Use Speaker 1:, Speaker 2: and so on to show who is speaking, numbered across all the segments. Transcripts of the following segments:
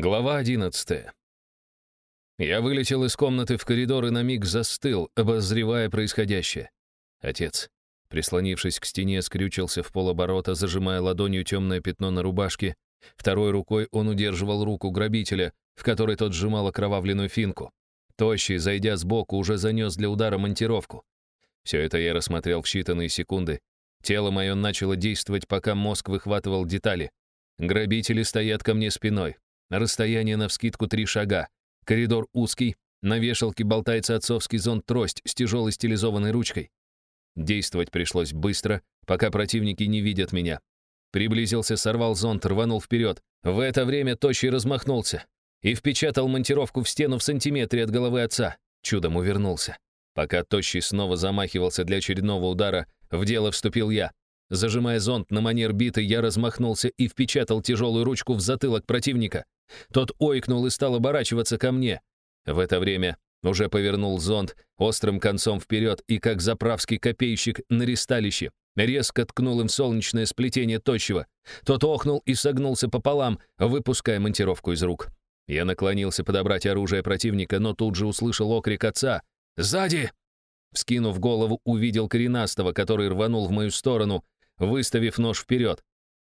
Speaker 1: Глава 11. Я вылетел из комнаты в коридор и на миг застыл, обозревая происходящее. Отец, прислонившись к стене, скрючился в полоборота, зажимая ладонью темное пятно на рубашке. Второй рукой он удерживал руку грабителя, в которой тот сжимал окровавленную финку. Тощий, зайдя сбоку, уже занес для удара монтировку. Все это я рассмотрел в считанные секунды. Тело мое начало действовать, пока мозг выхватывал детали. Грабители стоят ко мне спиной. Расстояние навскидку три шага. Коридор узкий. На вешалке болтается отцовский зонт-трость с тяжелой стилизованной ручкой. Действовать пришлось быстро, пока противники не видят меня. Приблизился, сорвал зонт, рванул вперед. В это время Тощий размахнулся и впечатал монтировку в стену в сантиметре от головы отца. Чудом увернулся. Пока Тощий снова замахивался для очередного удара, в дело вступил я. Зажимая зонт на манер биты, я размахнулся и впечатал тяжелую ручку в затылок противника. Тот ойкнул и стал оборачиваться ко мне. В это время уже повернул зонт острым концом вперед и, как заправский копейщик на ристалище, резко ткнул им солнечное сплетение тощего. Тот охнул и согнулся пополам, выпуская монтировку из рук. Я наклонился подобрать оружие противника, но тут же услышал окрик отца. «Сзади!» Вскинув голову, увидел коренастого, который рванул в мою сторону, выставив нож вперед.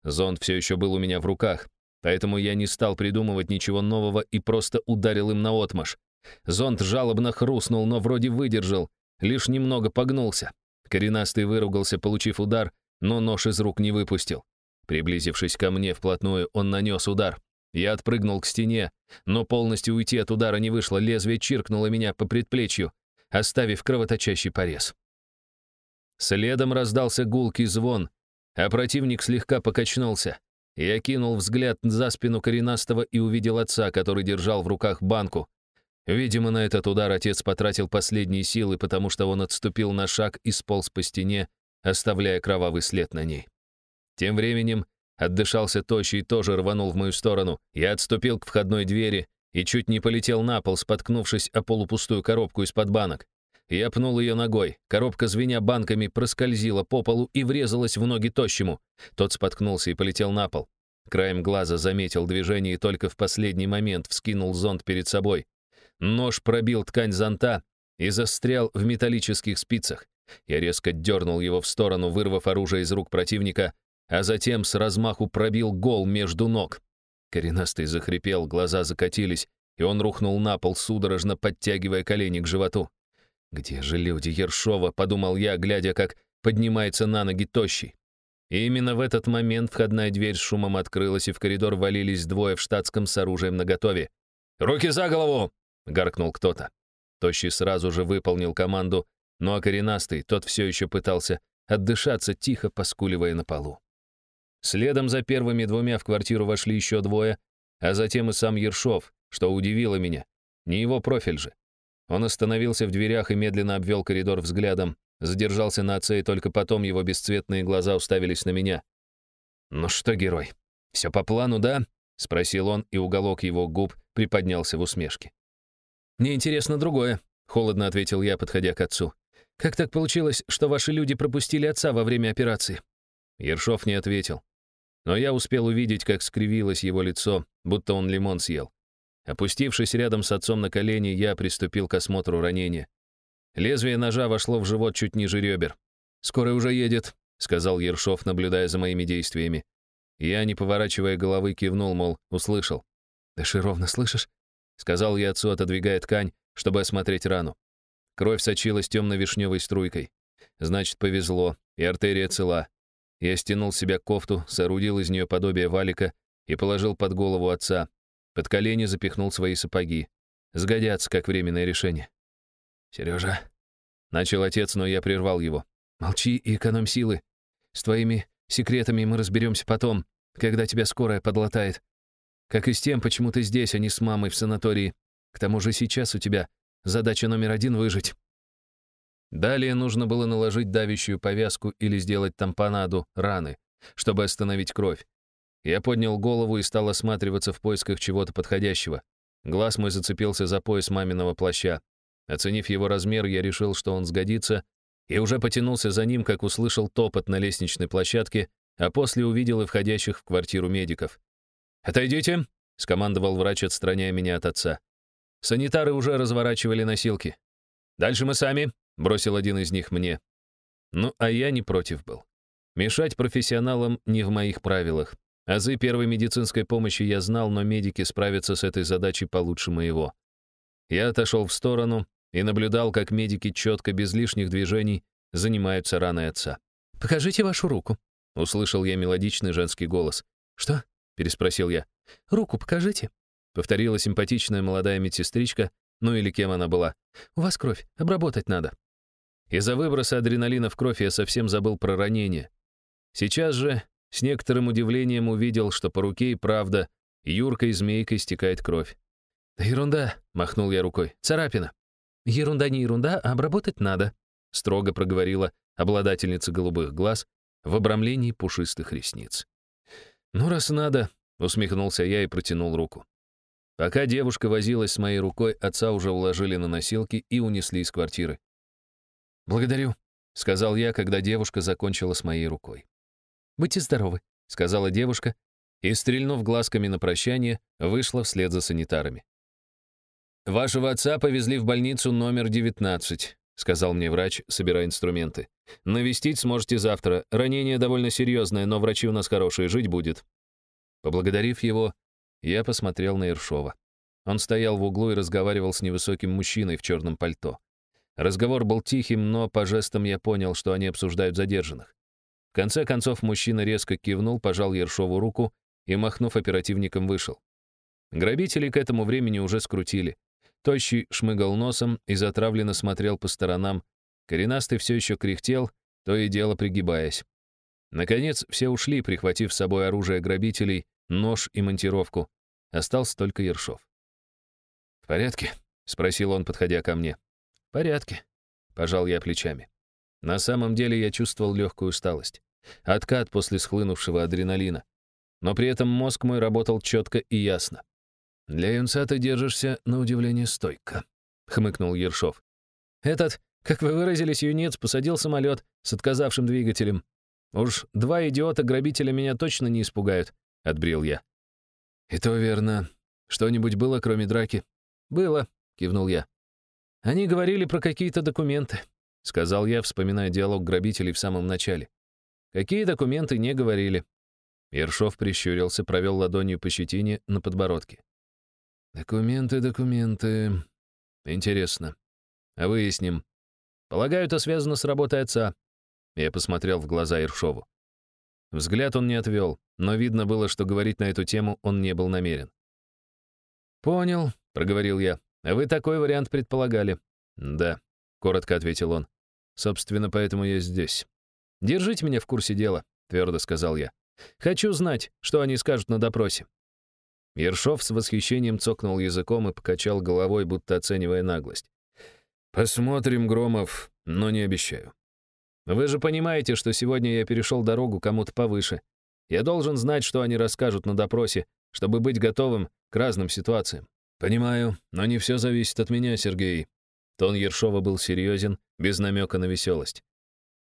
Speaker 1: Зонт все еще был у меня в руках. Поэтому я не стал придумывать ничего нового и просто ударил им наотмашь. Зонт жалобно хрустнул, но вроде выдержал, лишь немного погнулся. Коренастый выругался, получив удар, но нож из рук не выпустил. Приблизившись ко мне вплотную, он нанес удар. Я отпрыгнул к стене, но полностью уйти от удара не вышло, лезвие чиркнуло меня по предплечью, оставив кровоточащий порез. Следом раздался гулкий звон, а противник слегка покачнулся. Я кинул взгляд за спину коренастого и увидел отца, который держал в руках банку. Видимо, на этот удар отец потратил последние силы, потому что он отступил на шаг и сполз по стене, оставляя кровавый след на ней. Тем временем отдышался тощий и тоже рванул в мою сторону. Я отступил к входной двери и чуть не полетел на пол, споткнувшись о полупустую коробку из-под банок. Я пнул ее ногой. Коробка, звеня банками, проскользила по полу и врезалась в ноги тощему. Тот споткнулся и полетел на пол. Краем глаза заметил движение и только в последний момент вскинул зонт перед собой. Нож пробил ткань зонта и застрял в металлических спицах. Я резко дернул его в сторону, вырвав оружие из рук противника, а затем с размаху пробил гол между ног. Коренастый захрипел, глаза закатились, и он рухнул на пол, судорожно подтягивая колени к животу. «Где же люди Ершова?» — подумал я, глядя, как поднимается на ноги тощий. И именно в этот момент входная дверь с шумом открылась, и в коридор валились двое в штатском с оружием наготове. «Руки за голову!» — гаркнул кто-то. Тощий сразу же выполнил команду, ну а коренастый, тот все еще пытался отдышаться, тихо поскуливая на полу. Следом за первыми двумя в квартиру вошли еще двое, а затем и сам Ершов, что удивило меня. Не его профиль же. Он остановился в дверях и медленно обвел коридор взглядом, задержался на отце, и только потом его бесцветные глаза уставились на меня. «Ну что, герой, все по плану, да?» — спросил он, и уголок его губ приподнялся в усмешке. «Мне интересно другое», — холодно ответил я, подходя к отцу. «Как так получилось, что ваши люди пропустили отца во время операции?» Ершов не ответил. Но я успел увидеть, как скривилось его лицо, будто он лимон съел. Опустившись рядом с отцом на колени, я приступил к осмотру ранения. Лезвие ножа вошло в живот чуть ниже ребер. «Скоро уже едет», — сказал Ершов, наблюдая за моими действиями. Я, не поворачивая головы, кивнул, мол, услышал. «Дыши ровно, слышишь?» — сказал я отцу, отодвигая ткань, чтобы осмотреть рану. Кровь сочилась темно-вишневой струйкой. Значит, повезло, и артерия цела. Я стянул себя кофту, соорудил из нее подобие валика и положил под голову отца, под колени запихнул свои сапоги. Сгодятся, как временное решение. «Сережа», — начал отец, но я прервал его. «Молчи и экономь силы. С твоими секретами мы разберемся потом, когда тебя скорая подлатает. Как и с тем, почему ты здесь, а не с мамой в санатории. К тому же сейчас у тебя задача номер один — выжить». Далее нужно было наложить давящую повязку или сделать тампонаду раны, чтобы остановить кровь. Я поднял голову и стал осматриваться в поисках чего-то подходящего. Глаз мой зацепился за пояс маминого плаща. Оценив его размер, я решил, что он сгодится, и уже потянулся за ним, как услышал топот на лестничной площадке, а после увидел и входящих в квартиру медиков. «Отойдите!» — скомандовал врач, отстраняя меня от отца. Санитары уже разворачивали носилки. «Дальше мы сами», — бросил один из них мне. Ну, а я не против был. Мешать профессионалам не в моих правилах. Азы первой медицинской помощи я знал, но медики справятся с этой задачей получше моего. Я отошел в сторону и наблюдал, как медики четко, без лишних движений, занимаются раной отца. «Покажите вашу руку», — услышал я мелодичный женский голос. «Что?» — переспросил я. «Руку покажите», — повторила симпатичная молодая медсестричка, ну или кем она была. «У вас кровь, обработать надо». Из-за выброса адреналина в кровь я совсем забыл про ранение. Сейчас же с некоторым удивлением увидел, что по руке и правда Юркой змейкой стекает кровь. «Да ерунда», — махнул я рукой, — «царапина». «Ерунда не ерунда, а обработать надо», — строго проговорила обладательница голубых глаз в обрамлении пушистых ресниц. «Ну, раз надо», — усмехнулся я и протянул руку. Пока девушка возилась с моей рукой, отца уже уложили на носилки и унесли из квартиры. «Благодарю», — сказал я, когда девушка закончила с моей рукой. «Будьте здоровы», — сказала девушка, и, стрельнув глазками на прощание, вышла вслед за санитарами. «Вашего отца повезли в больницу номер 19», — сказал мне врач, собирая инструменты. «Навестить сможете завтра. Ранение довольно серьезное, но врачи у нас хорошие, жить будет». Поблагодарив его, я посмотрел на Иршова. Он стоял в углу и разговаривал с невысоким мужчиной в черном пальто. Разговор был тихим, но по жестам я понял, что они обсуждают задержанных. В конце концов мужчина резко кивнул, пожал Ершову руку и, махнув оперативником, вышел. Грабители к этому времени уже скрутили. Тощий шмыгал носом и затравленно смотрел по сторонам. Коренастый все еще кряхтел, то и дело пригибаясь. Наконец, все ушли, прихватив с собой оружие грабителей, нож и монтировку. Остался только Ершов. «В порядке?» — спросил он, подходя ко мне. «В порядке», — пожал я плечами. На самом деле я чувствовал легкую усталость. Откат после схлынувшего адреналина. Но при этом мозг мой работал четко и ясно. «Для юнца ты держишься, на удивление, стойко», — хмыкнул Ершов. «Этот, как вы выразились, юнец посадил самолет с отказавшим двигателем. Уж два идиота-грабителя меня точно не испугают», — отбрил я. «И то верно. Что-нибудь было, кроме драки?» «Было», — кивнул я. «Они говорили про какие-то документы. — сказал я, вспоминая диалог грабителей в самом начале. «Какие документы не говорили?» Ершов прищурился, провел ладонью по щетине на подбородке. «Документы, документы. Интересно. А выясним. Полагаю, это связано с работой отца». Я посмотрел в глаза Ершову. Взгляд он не отвел, но видно было, что говорить на эту тему он не был намерен. «Понял», — проговорил я. «А вы такой вариант предполагали?» «Да», — коротко ответил он. «Собственно, поэтому я здесь». «Держите меня в курсе дела», — твердо сказал я. «Хочу знать, что они скажут на допросе». Ершов с восхищением цокнул языком и покачал головой, будто оценивая наглость. «Посмотрим, Громов, но не обещаю». «Вы же понимаете, что сегодня я перешел дорогу кому-то повыше. Я должен знать, что они расскажут на допросе, чтобы быть готовым к разным ситуациям». «Понимаю, но не все зависит от меня, Сергей», Тон Ершова был серьезен, без намека на веселость.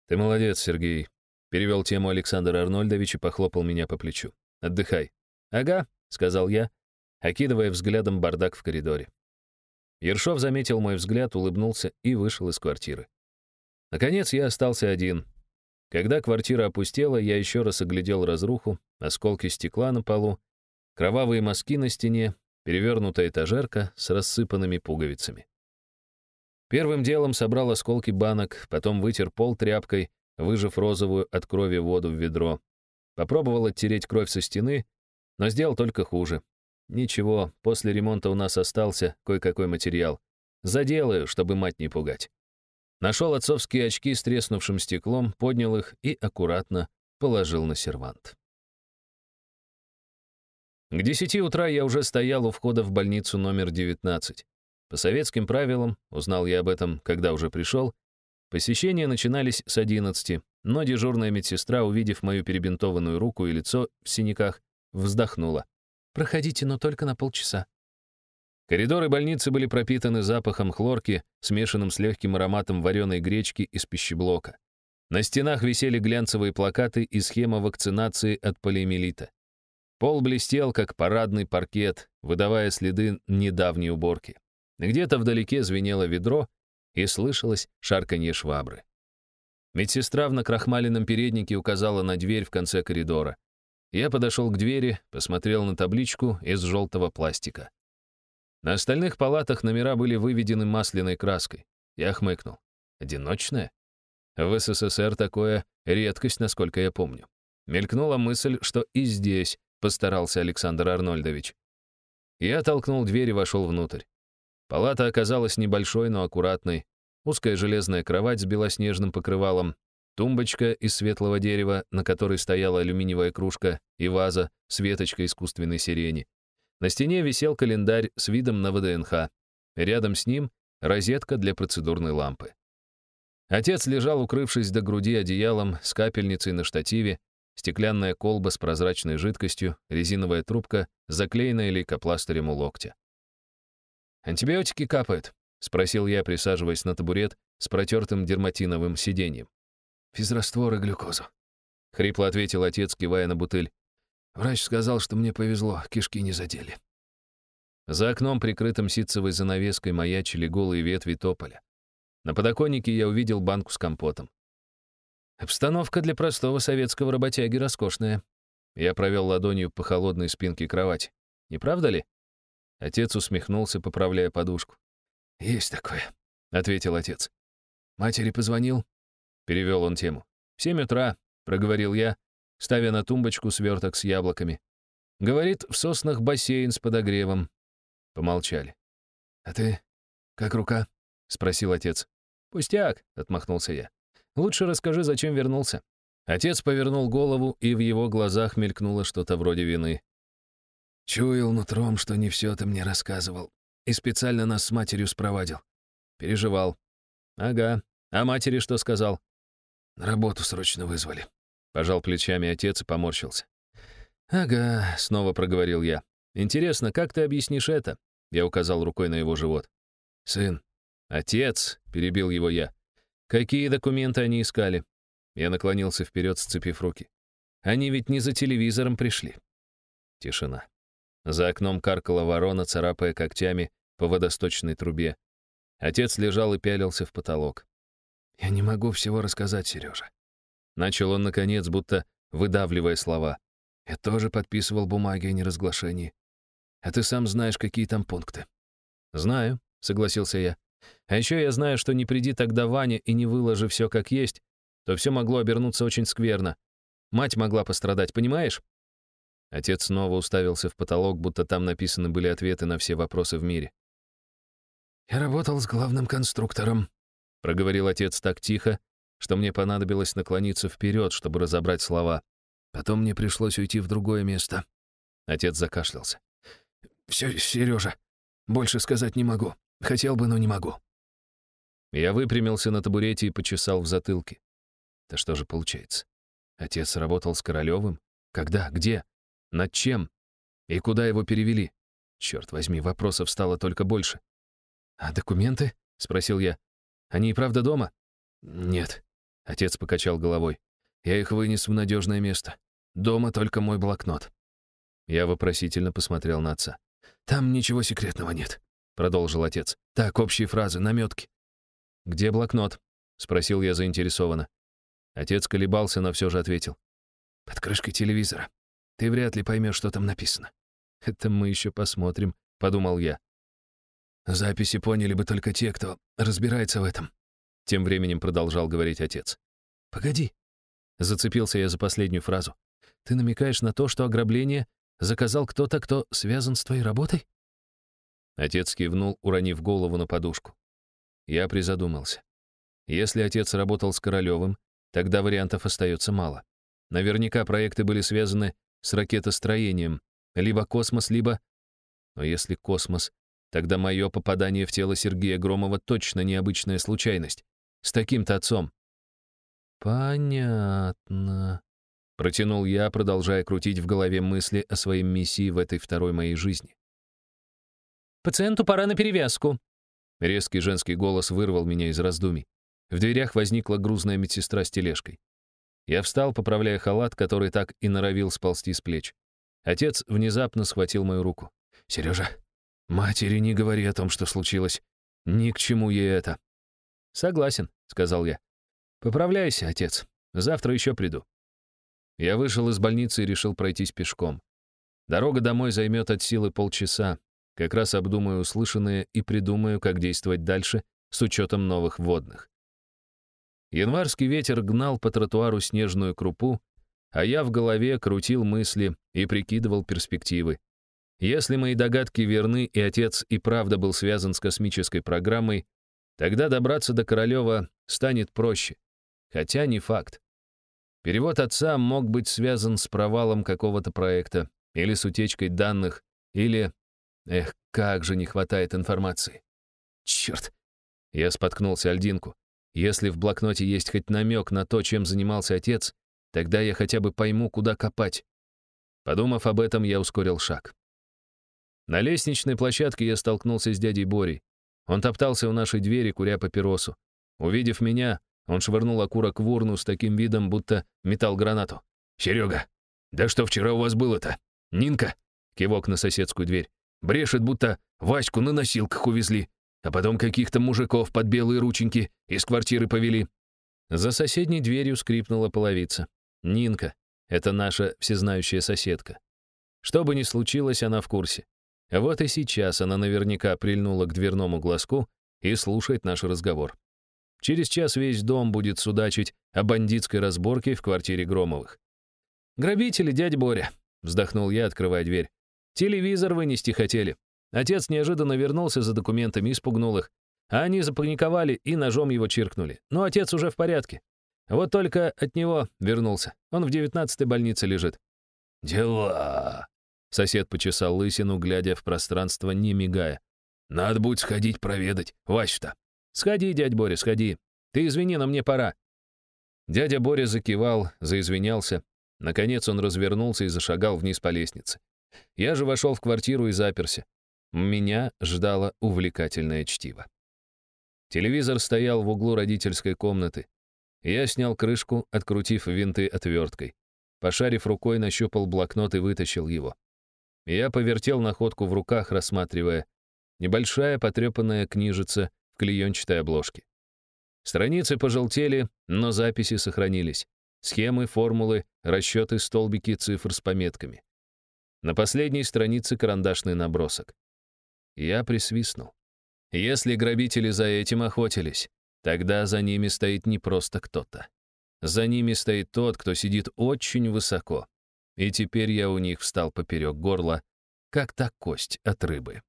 Speaker 1: «Ты молодец, Сергей», — перевел тему Александр Арнольдович и похлопал меня по плечу. «Отдыхай». «Ага», — сказал я, окидывая взглядом бардак в коридоре. Ершов заметил мой взгляд, улыбнулся и вышел из квартиры. Наконец я остался один. Когда квартира опустела, я еще раз оглядел разруху, осколки стекла на полу, кровавые мазки на стене, перевернутая этажерка с рассыпанными пуговицами. Первым делом собрал осколки банок, потом вытер пол тряпкой, выжав розовую от крови воду в ведро. Попробовал оттереть кровь со стены, но сделал только хуже. Ничего, после ремонта у нас остался кое-какой материал. Заделаю, чтобы мать не пугать. Нашел отцовские очки с треснувшим стеклом, поднял их и аккуратно положил на сервант. К десяти утра я уже стоял у входа в больницу номер 19. По советским правилам, узнал я об этом, когда уже пришел, посещения начинались с 11, но дежурная медсестра, увидев мою перебинтованную руку и лицо в синяках, вздохнула. «Проходите, но только на полчаса». Коридоры больницы были пропитаны запахом хлорки, смешанным с легким ароматом вареной гречки из пищеблока. На стенах висели глянцевые плакаты и схема вакцинации от полиомиелита. Пол блестел, как парадный паркет, выдавая следы недавней уборки. Где-то вдалеке звенело ведро, и слышалось шарканье швабры. Медсестра в накрахмаленном переднике указала на дверь в конце коридора. Я подошел к двери, посмотрел на табличку из желтого пластика. На остальных палатах номера были выведены масляной краской. Я хмыкнул. Одиночная? В СССР такое редкость, насколько я помню. Мелькнула мысль, что и здесь постарался Александр Арнольдович. Я толкнул дверь и вошел внутрь. Палата оказалась небольшой, но аккуратной. Узкая железная кровать с белоснежным покрывалом, тумбочка из светлого дерева, на которой стояла алюминиевая кружка и ваза с веточкой искусственной сирени. На стене висел календарь с видом на ВДНХ. Рядом с ним розетка для процедурной лампы. Отец лежал, укрывшись до груди одеялом, с капельницей на штативе, стеклянная колба с прозрачной жидкостью, резиновая трубка, заклеенная лейкопластырем у локтя. «Антибиотики капают?» — спросил я, присаживаясь на табурет с протертым дерматиновым сиденьем.
Speaker 2: «Физраствор и глюкозу», —
Speaker 1: хрипло ответил отец, кивая на бутыль.
Speaker 2: Врач сказал, что мне повезло, кишки не задели.
Speaker 1: За окном, прикрытым ситцевой занавеской, маячили голые ветви тополя. На подоконнике я увидел банку с компотом. Обстановка для простого советского работяги роскошная. Я провел ладонью по холодной спинке кровати. Не правда ли? Отец усмехнулся, поправляя подушку.
Speaker 2: «Есть такое», —
Speaker 1: ответил отец.
Speaker 2: «Матери позвонил?»
Speaker 1: Перевел он тему. «В семь утра», — проговорил я, ставя на тумбочку сверток с яблоками. Говорит, в соснах бассейн с подогревом. Помолчали.
Speaker 2: «А ты как рука?» — спросил отец.
Speaker 1: «Пустяк», — отмахнулся я. «Лучше расскажи, зачем вернулся». Отец повернул голову, и в его глазах мелькнуло что-то вроде вины.
Speaker 2: «Чуял нутром, что не все ты мне рассказывал, и специально нас с матерью спровадил.
Speaker 1: Переживал. Ага. А матери что сказал?
Speaker 2: Работу срочно вызвали.
Speaker 1: Пожал плечами отец и поморщился. «Ага», — снова проговорил я. «Интересно, как ты объяснишь это?» Я указал рукой на его живот.
Speaker 2: «Сын».
Speaker 1: «Отец», — перебил его я. «Какие документы они искали?» Я наклонился вперед, сцепив руки. «Они ведь не за телевизором пришли». Тишина. За окном каркала ворона, царапая когтями по водосточной трубе. Отец лежал и пялился в потолок.
Speaker 2: «Я не могу всего рассказать, Сережа.
Speaker 1: Начал он, наконец, будто выдавливая слова.
Speaker 2: «Я тоже подписывал бумаги о неразглашении. А ты сам знаешь, какие там пункты».
Speaker 1: «Знаю», — согласился я. «А еще я знаю, что не приди тогда Ваня и не выложи все как есть, то все могло обернуться очень скверно. Мать могла пострадать, понимаешь?» Отец снова уставился в потолок, будто там написаны были ответы на все вопросы в мире.
Speaker 2: «Я работал с главным конструктором», — проговорил отец так тихо, что мне понадобилось наклониться вперед, чтобы разобрать слова. Потом мне пришлось уйти в другое место. Отец закашлялся. «Все, Сережа, больше сказать не могу. Хотел бы, но не могу».
Speaker 1: Я выпрямился на табурете и почесал в затылке. Да что же получается? Отец работал с Королевым? Когда? Где? Над чем? И куда его перевели? Черт возьми, вопросов стало только больше. «А документы?» — спросил я. «Они и правда дома?»
Speaker 2: «Нет»,
Speaker 1: Отец покачал головой.
Speaker 2: «Я их вынес в надежное место. Дома только мой блокнот».
Speaker 1: Я вопросительно посмотрел на отца.
Speaker 2: «Там ничего секретного нет», — продолжил отец. «Так, общие фразы, наметки».
Speaker 1: «Где блокнот?» — спросил я заинтересованно. Отец колебался, но все же ответил.
Speaker 2: «Под крышкой телевизора. Ты вряд ли поймешь, что там написано».
Speaker 1: «Это мы еще посмотрим», — подумал я.
Speaker 2: «Записи поняли бы только те, кто разбирается в этом»,
Speaker 1: тем временем продолжал говорить отец.
Speaker 2: «Погоди».
Speaker 1: Зацепился я за последнюю фразу. «Ты намекаешь на то, что ограбление заказал кто-то, кто связан с твоей работой?» Отец кивнул, уронив голову на подушку. Я призадумался. Если отец работал с Королевым, тогда вариантов остается мало. Наверняка проекты были связаны с ракетостроением, либо космос, либо... Но если космос, тогда мое попадание в тело Сергея Громова точно необычная случайность. С таким-то отцом». «Понятно», — протянул я, продолжая крутить в голове мысли о своей миссии в этой второй моей жизни.
Speaker 3: «Пациенту пора на перевязку».
Speaker 1: Резкий женский голос вырвал меня из раздумий. В дверях возникла грузная медсестра с тележкой. Я встал, поправляя халат, который так и норовил сползти с плеч. Отец внезапно схватил мою руку.
Speaker 2: «Сережа, матери не говори о том, что случилось. Ни к чему ей это».
Speaker 1: «Согласен», — сказал я. «Поправляйся, отец. Завтра еще приду». Я вышел из больницы и решил пройтись пешком. Дорога домой займет от силы полчаса. Как раз обдумаю услышанное и придумаю, как действовать дальше с учетом новых водных. Январский ветер гнал по тротуару снежную крупу, а я в голове крутил мысли и прикидывал перспективы. Если мои догадки верны, и отец и правда был связан с космической программой, тогда добраться до Королева станет проще. Хотя не факт. Перевод отца мог быть связан с провалом какого-то проекта, или с утечкой данных, или... Эх, как же не хватает информации. Черт! Я споткнулся о льдинку. Если в блокноте есть хоть намек на то, чем занимался отец, тогда я хотя бы пойму, куда копать. Подумав об этом, я ускорил шаг. На лестничной площадке я столкнулся с дядей Борей. Он топтался у нашей двери, куря папиросу. Увидев меня, он швырнул окурок в урну с таким видом, будто метал гранату. «Серега, да что вчера у вас было-то? Нинка?» Кивок на соседскую дверь. «Брешет, будто Ваську на носилках увезли а потом каких-то мужиков под белые рученьки из квартиры повели. За соседней дверью скрипнула половица. Нинка. Это наша всезнающая соседка. Что бы ни случилось, она в курсе. Вот и сейчас она наверняка прильнула к дверному глазку и слушает наш разговор. Через час весь дом будет судачить о бандитской разборке в квартире Громовых. «Грабители, дядя Боря», — вздохнул я, открывая дверь. «Телевизор вынести хотели. Отец неожиданно вернулся за документами и спугнул их. А они запаниковали и ножом его чиркнули. Но отец уже в порядке. Вот только от него вернулся. Он в девятнадцатой больнице лежит.
Speaker 2: «Дела!»
Speaker 1: Сосед почесал лысину, глядя в пространство, не мигая.
Speaker 2: «Надо будет сходить проведать. Вась-то!»
Speaker 1: «Сходи, дядь Боря, сходи. Ты извини, но мне пора». Дядя Боря закивал, заизвинялся. Наконец он развернулся и зашагал вниз по лестнице. Я же вошел в квартиру и заперся. Меня ждало увлекательное чтиво. Телевизор стоял в углу родительской комнаты. Я снял крышку, открутив винты отверткой. Пошарив рукой, нащупал блокнот и вытащил его. Я повертел находку в руках, рассматривая. Небольшая потрепанная книжица в клеенчатой обложке. Страницы пожелтели, но записи сохранились. Схемы, формулы, расчеты, столбики, цифр с пометками. На последней странице карандашный набросок. Я присвистнул. Если грабители за этим охотились, тогда за ними стоит не просто кто-то. За ними стоит тот, кто сидит очень высоко. И теперь я у них встал поперек горла, как та кость от рыбы.